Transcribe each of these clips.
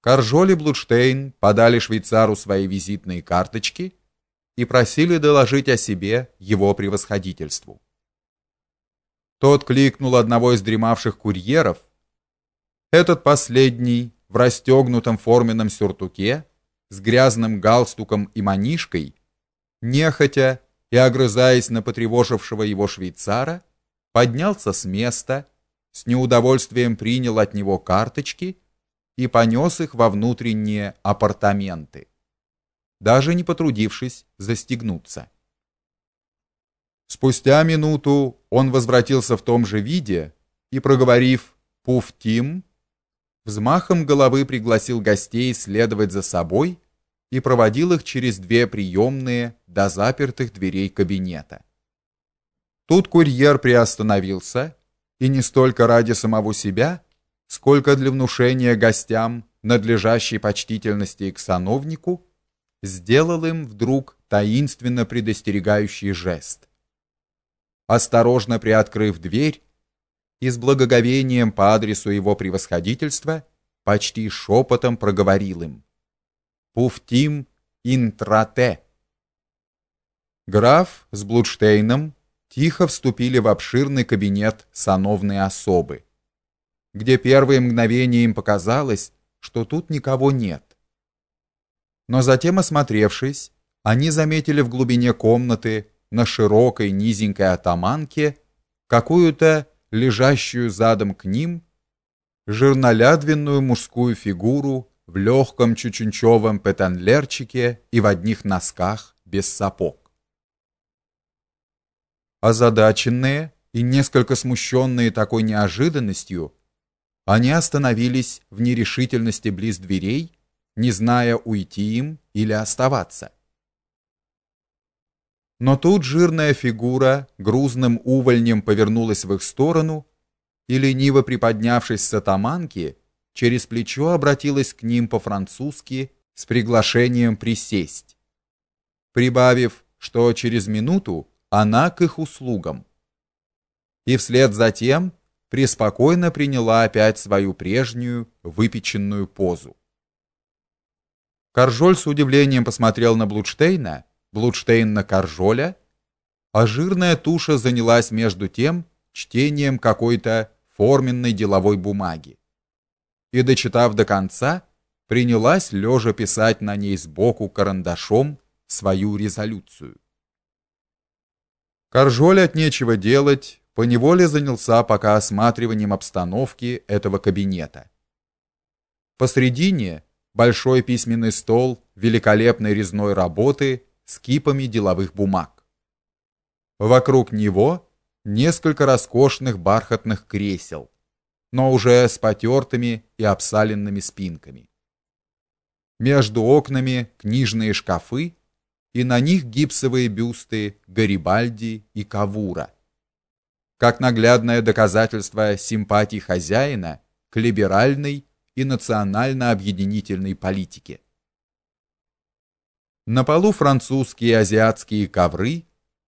Каржоль и Блудштейн подали швейцару свои визитные карточки и просили доложить о себе его превосходительству. Тот кликнул одного из дремавших курьеров. Этот последний в расстегнутом форменном сюртуке с грязным галстуком и манишкой, нехотя и огрызаясь на потревожившего его швейцара, поднялся с места, с неудовольствием принял от него карточки и понес их во внутренние апартаменты, даже не потрудившись застегнуться. Спустя минуту он возвратился в том же виде и, проговорив «Пуфтим», взмахом головы пригласил гостей следовать за собой и проводил их через две приемные до запертых дверей кабинета. Тут курьер приостановился, и не столько ради самого себя, сколько для внушения гостям надлежащей почтительности к сановнику, сделал им вдруг таинственно предостерегающий жест. Осторожно приоткрыв дверь и с благоговением по адресу его превосходительства почти шепотом проговорил им: "Пуфтим интрате". Граф с Блудштейном тихо вступили в обширный кабинет сановной особы где первые мгновения им показалось, что тут никого нет. Но затем, осмотревшись, они заметили в глубине комнаты на широкой низенькой атаманке какую-то лежащую задом к ним жирнолядвенную мужскую фигуру в легком чучунчевом петанлерчике и в одних носках без сапог. Озадаченные и несколько смущенные такой неожиданностью, они остановились в нерешительности близ дверей, не зная, уйти им или оставаться. Но тут жирная фигура грузным увольнем повернулась в их сторону и лениво приподнявшись с атаманки, через плечо обратилась к ним по-французски с приглашением присесть, прибавив, что через минуту она к их услугам. И вслед за тем преспокойно приняла опять свою прежнюю выпеченную позу. Каржоль с удивлением посмотрел на Блудштейна, Блудштейн на Каржоля, а жирная туша занялась между тем чтением какой-то форменной деловой бумаги. И дочитав до конца, принялась лежа писать на ней сбоку карандашом свою резолюцию. Каржоль от нечего делать поневоле занялся пока осматриванием обстановки этого кабинета. Посредине большой письменный стол великолепной резной работы с кипами деловых бумаг. Вокруг него несколько роскошных бархатных кресел, но уже с потертыми и обсаленными спинками. Между окнами книжные шкафы, и на них гипсовые бюсты Гарибальди и Кавура как наглядное доказательство симпатии хозяина к либеральной и национально-объединительной политике. На полу французские и азиатские ковры,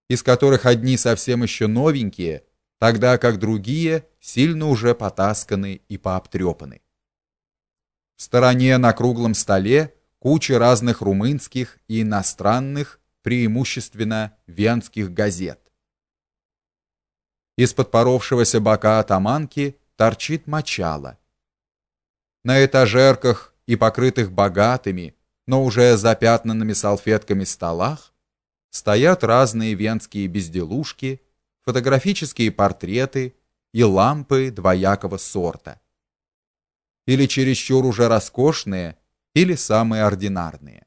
из которых одни совсем еще новенькие, тогда как другие сильно уже потасканы и пообтрепаны. В стороне на круглом столе куча разных румынских и иностранных, преимущественно венских газет из-под поровшегося бока атаманки торчит мочало. На этажерках и покрытых богатыми, но уже запятнанными салфетками столах стоят разные венские безделушки, фотографические портреты и лампы двоякого сорта. Или чересчур уже роскошные, или самые ординарные.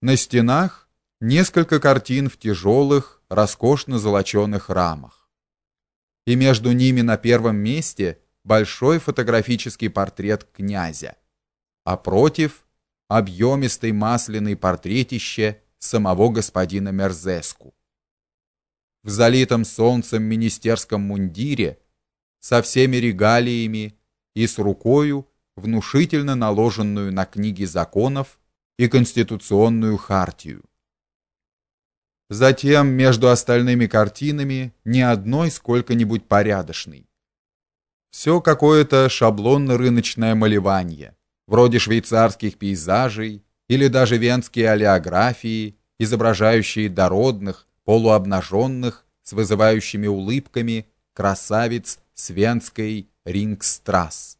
На стенах несколько картин в тяжелых, роскошно золочёных рамах. И между ними на первом месте большой фотографический портрет князя, а против объемистый масляный портретище самого господина Мерзеску. В залитом солнцем министерском мундире со всеми регалиями и с рукою внушительно наложенную на книги законов и конституционную хартию. Затем между остальными картинами ни одной сколько-нибудь порядочной. Все какое-то шаблонно-рыночное малевание, вроде швейцарских пейзажей или даже венские олеографии, изображающие дородных, полуобнаженных, с вызывающими улыбками красавиц с венской Рингстрасс.